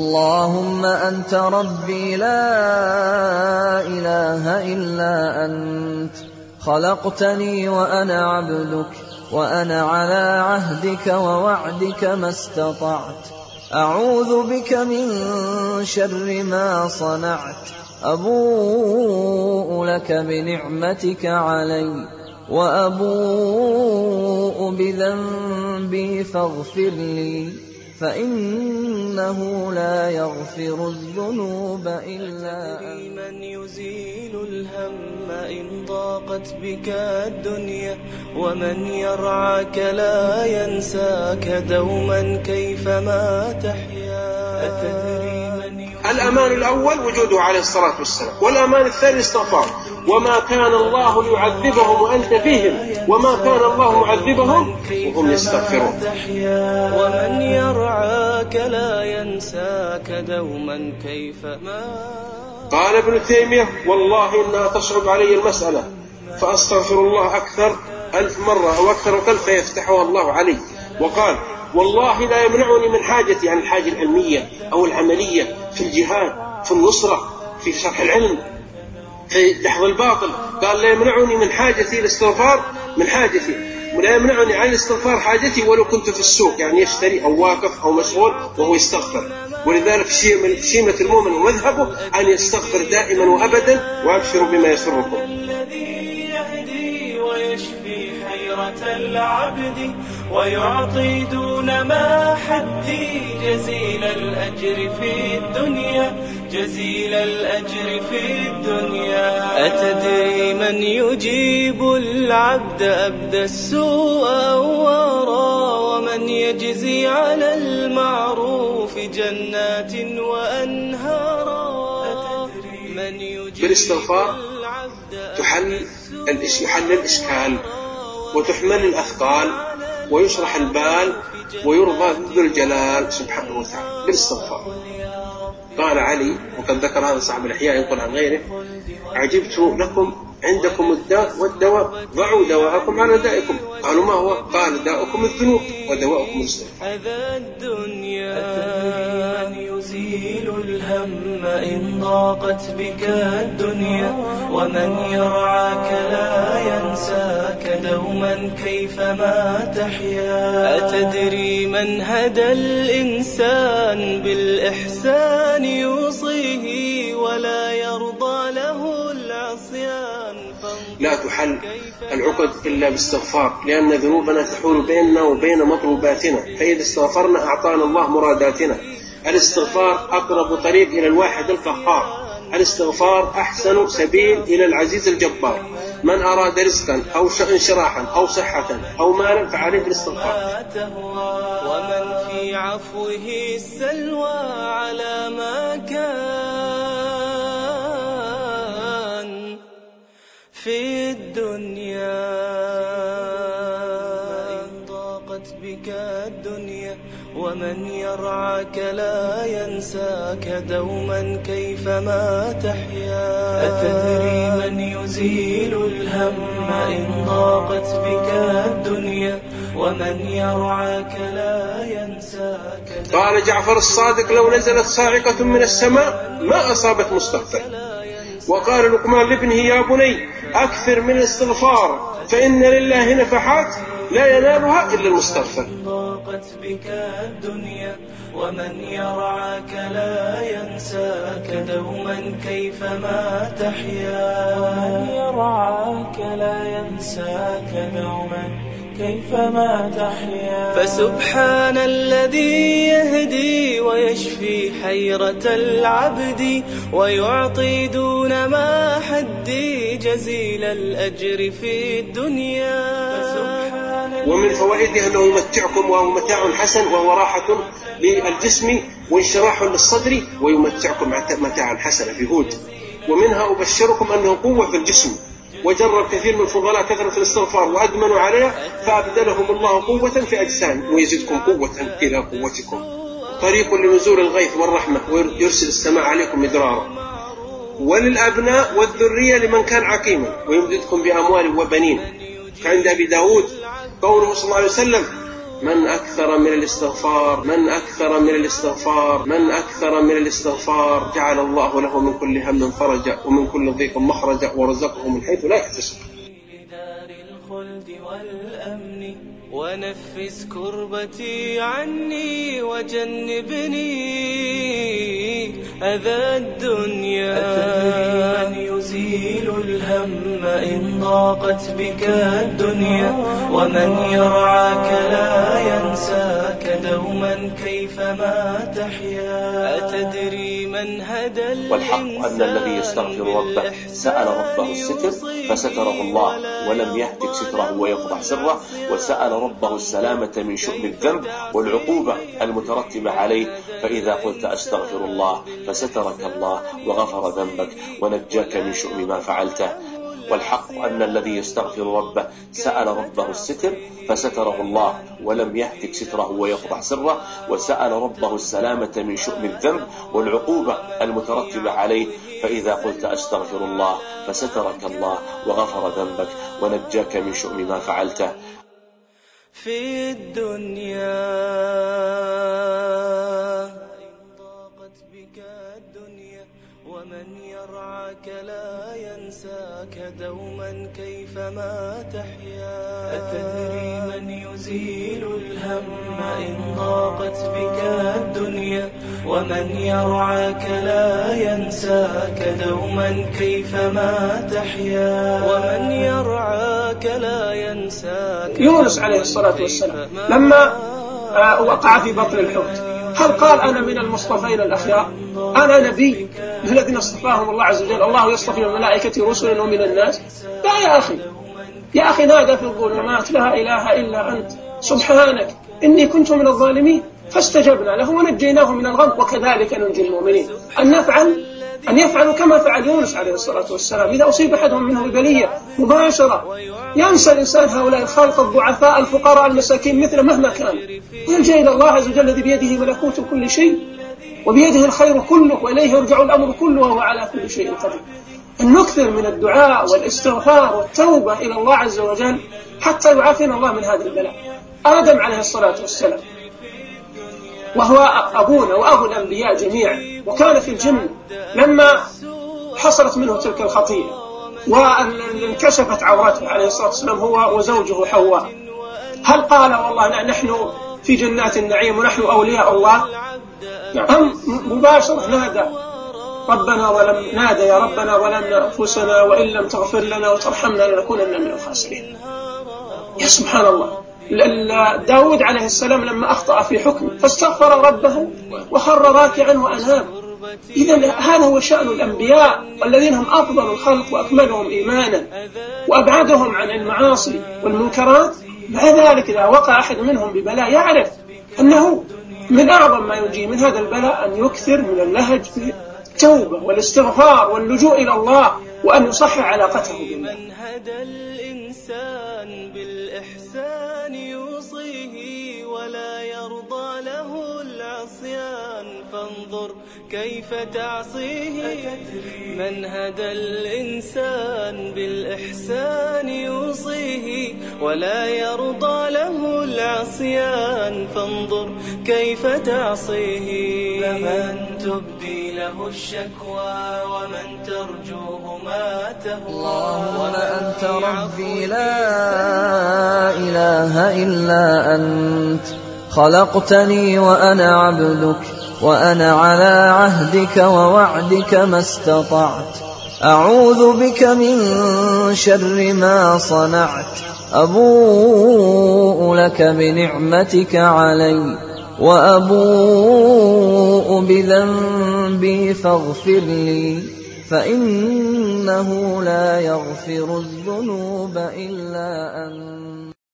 اللهم أنت ربي لا إله إلا أنت. خلقتني وأنا عبدك وأنا على عهدك ووعدك ما استطعت. أعوذ بك من شر ما صنعت. أبوء لك بنعمتك علي وأبوء بذنبي فاغفر لي. فإنه لا يغفر الذنوب إلا أنت. من يزيل الهم إن ضاقت بك الدنيا ومن يرعاك لا ينساك دوما كيفما تحيا. الأمان الأول وجوده عليه الصلاة والسلام والأمان الثاني الاستغفار وما كان الله ليعذبهم وأنت فيهم وما كان الله معذبهم وهم يستغفرون. ومن يرعاك لا ينساك دوما كيفما قال ابن تيمية والله إنها تصعب علي المسألة فأستغفر الله أكثر ألف مرة أو أكثر وقل فيفتحها الله علي. وقال والله لا يمنعني من حاجتي عن الحاجة العلمية أو العملية في الجهاد في النصرة في شرح العلم في دحض الباطل. قال لا يمنعني من حاجتي الاستغفار من حاجتي. لا يمنعني عن الاستغفار حاجتي ولو كنت في السوق يعني يشتري أو واقف أو مشغول وهو يستغفر. ولذلك شيمة المؤمن ومذهبه أن يستغفر دائما وأبدا وأبشروا بما يسركم. الذي يهدي ويشفي حيرة العبد. ويعطي دون ما حدي جزيل الأجر في الدنيا جزيل الأجر في الدنيا. أتدري من يجيب العبد أبدى السوء أوارا ومن يجزي على المعروف جنات وأنهارا من يجيب بالإستغفار تحل يحل الإشكال وتحمل الأثقال. ويشرح البال ويرضى ذو الجلال سبحانه وتعالى بالاستغفار. قال علي وقد ذكر هذا صاحب الإحياء ينقل عن غيره عجبت لكم عندكم الداء والدواء ضعوا دواءكم على دائكم. قالوا ما هو؟ قال داؤكم الذنوب ودواؤكم الاستغفار. الهم إن ضاقت بك الدنيا ومن يرعاك لا ينساك دوما كيفما تحيا. أتدري من هدى الإنسان بالإحسان يوصيه ولا يرضى له العصيان؟ لا تحل العقد إلا باستغفار لأن ذنوبنا تحول بيننا وبين مطلوباتنا فإذا استغفرنا أعطانا الله مراداتنا. الاستغفار أقرب طريق إلى الواحد القهار الاستغفار أحسن سبيل إلى العزيز الجبار. من أراد رزقا أو انشراحا أو صحة أو مالا فعليه تهوى ومن في عفوه السلوى على ما يرعاك لا ينساك دوما كيفما تحيا. أتدري من يزيل الهم إن ضاقت بك الدنيا؟ ومن يرعاك لا ينساك. قال جعفر الصادق لو نزلت صاعقة من السماء ما أصابت مستغفر وقال لقمان لابنه يا بني أكثر من الاستغفار فإن لله نفحات لا ينالها إلا المستغفر. ضاقت بك الدنيا ومن يرعاك لا ينساك دوما كيفما تحيا. ومن يرعاك لا ينساك دوما كيفما تحيا. فسبحان الذي يهدي ويشفي حيرة العبد ويعطي دون ما حدي جزيل الأجر في الدنيا. فسبحان ومن فوائده أنه يمتعكم وهو متاع حسن وهو راحة للجسم وانشراح للصدر ويمتعكم متاعا حسنا في هود. ومنها أبشركم أنه قوة في الجسم. وجرب كثير من الفضلاء كثرة الاستغفار وأدمنوا عليها فأبدلهم الله قوة في أجسام ويزدكم قوة إلى قوتكم. طريق لنزول الغيث والرحمة ويرسل السماء عليكم مدرارا. وللأبناء والذرية لمن كان عقيما. ويمددكم بأموال وبنين. كعند أبي داود قوله صلى الله عليه وسلم من أكثر من الاستغفار من أكثر من الاستغفار من أكثر من الاستغفار جعل الله له من كل هم فرجا ومن كل ضيق مخرجا ورزقه من حيث لا يحتسب. ونفس كربتي عني وجنبني أذى الدنيا إن ضاقت بك الدنيا ومن يرعاك لا ينساك دوما كيفما تحيا؟ أتدري من هدى والحق أن الذي يستغفر ربه سأل ربه الستر فستره الله ولم يهتك ستره ويفضح سره وسأل ربه السلامة من شؤم الذنب والعقوبة المترتبة عليه فإذا قلت أستغفر الله فسترك الله وغفر ذنبك ونجاك من شؤم ما فعلته. والحق أن الذي يستغفر ربه سأل ربه الستر فستره الله ولم يهتك ستره ويفضح سره وسأل ربه السلامة من شؤم الذنب والعقوبة المترتبة عليه فإذا قلت أستغفر الله فسترك الله وغفر ذنبك ونجاك من شؤم ما فعلته. في الدنيا دوما كيفما تحيا. أتدري من يزيل الهم إن ضاقت بك الدنيا؟ ومن يرعاك لا ينساك. دوما كيفما تحيا. ومن يرعاك لا ينساك. يونس عليه الصلاة والسلام لما آه، وقع في بطن الحوت. هل قال أنا من المصطفين الأخيار؟ أنا نبي من الذين اصطفاهم الله عز وجل. الله يصطفي من الملائكة رسلا ومن الناس. لا يا أخي. يا أخي نادى في الظلمات؟ لا إله إلا أنت. سبحانك. إني كنت من الظالمين. فاستجبنا له ونجيناه من الغم. وكذلك ننجي المؤمنين. أن نفعل أن يفعلوا كما فعل يونس عليه الصلاة والسلام. إذا أصيب أحدهم منه ببلية مباشرة ينسى الإنسان هؤلاء الخلق الضعفاء الفقراء المساكين مثل مهما كان. ويلجأ إلى الله عز وجل الذي بيده ملكوت كل شيء وبيده الخير كله وإليه يرجع الأمر كله وهو على كل شيء قدير. أن نكثر من الدعاء والاستغفار والتوبة إلى الله عز وجل حتى يعافينا الله من هذا البلاء. آدم عليه الصلاة والسلام. وهو أبونا وأبو الأنبياء جميعا. وكان في الجنة لما حصلت منه تلك الخطيئة. وانكشفت عورته عليه الصلاة والسلام هو وزوجه حواء. هل قال والله نحن في جنات النعيم ونحن أولياء الله؟ أم مباشرة نادى. ربنا ولم نادى يا ربنا ظلمنا أنفسنا وإن لم تغفر لنا وترحمنا لنكونن من الخاسرين. يا سبحان الله. داود عليه السلام لما أخطأ في حكمه فاستغفر ربه وخر راكعا وأناب إذا هذا هو شأن الأنبياء والذين هم أفضل الخلق وأكملهم إيمانا وأبعدهم عن المعاصي والمنكرات. مع ذلك إذا وقع أحد منهم ببلاء يعرف أنه من أعظم ما ينجيه من هذا البلاء أن يكثر من اللهج في التوبة والاستغفار واللجوء إلى الله وأن يصحح علاقته بالله. فانظر كيف تعصيه. من هدى الإنسان بالإحسان يوصيه ولا يرضى له العصيان. فانظر كيف تعصيه. فمن تبدي له الشكوى ومن ترجوه ماته اللهم أنت ربي لا إله إلا أنت. خلقتني وأنا عبدك. وأنا على عهدك ووعدك ما استطعت. أعوذ بك من شر ما صنعت. أبوء لك بنعمتك علي وأبوء بذنبي فاغفر لي فإنه لا يغفر الذنوب إلا أنت.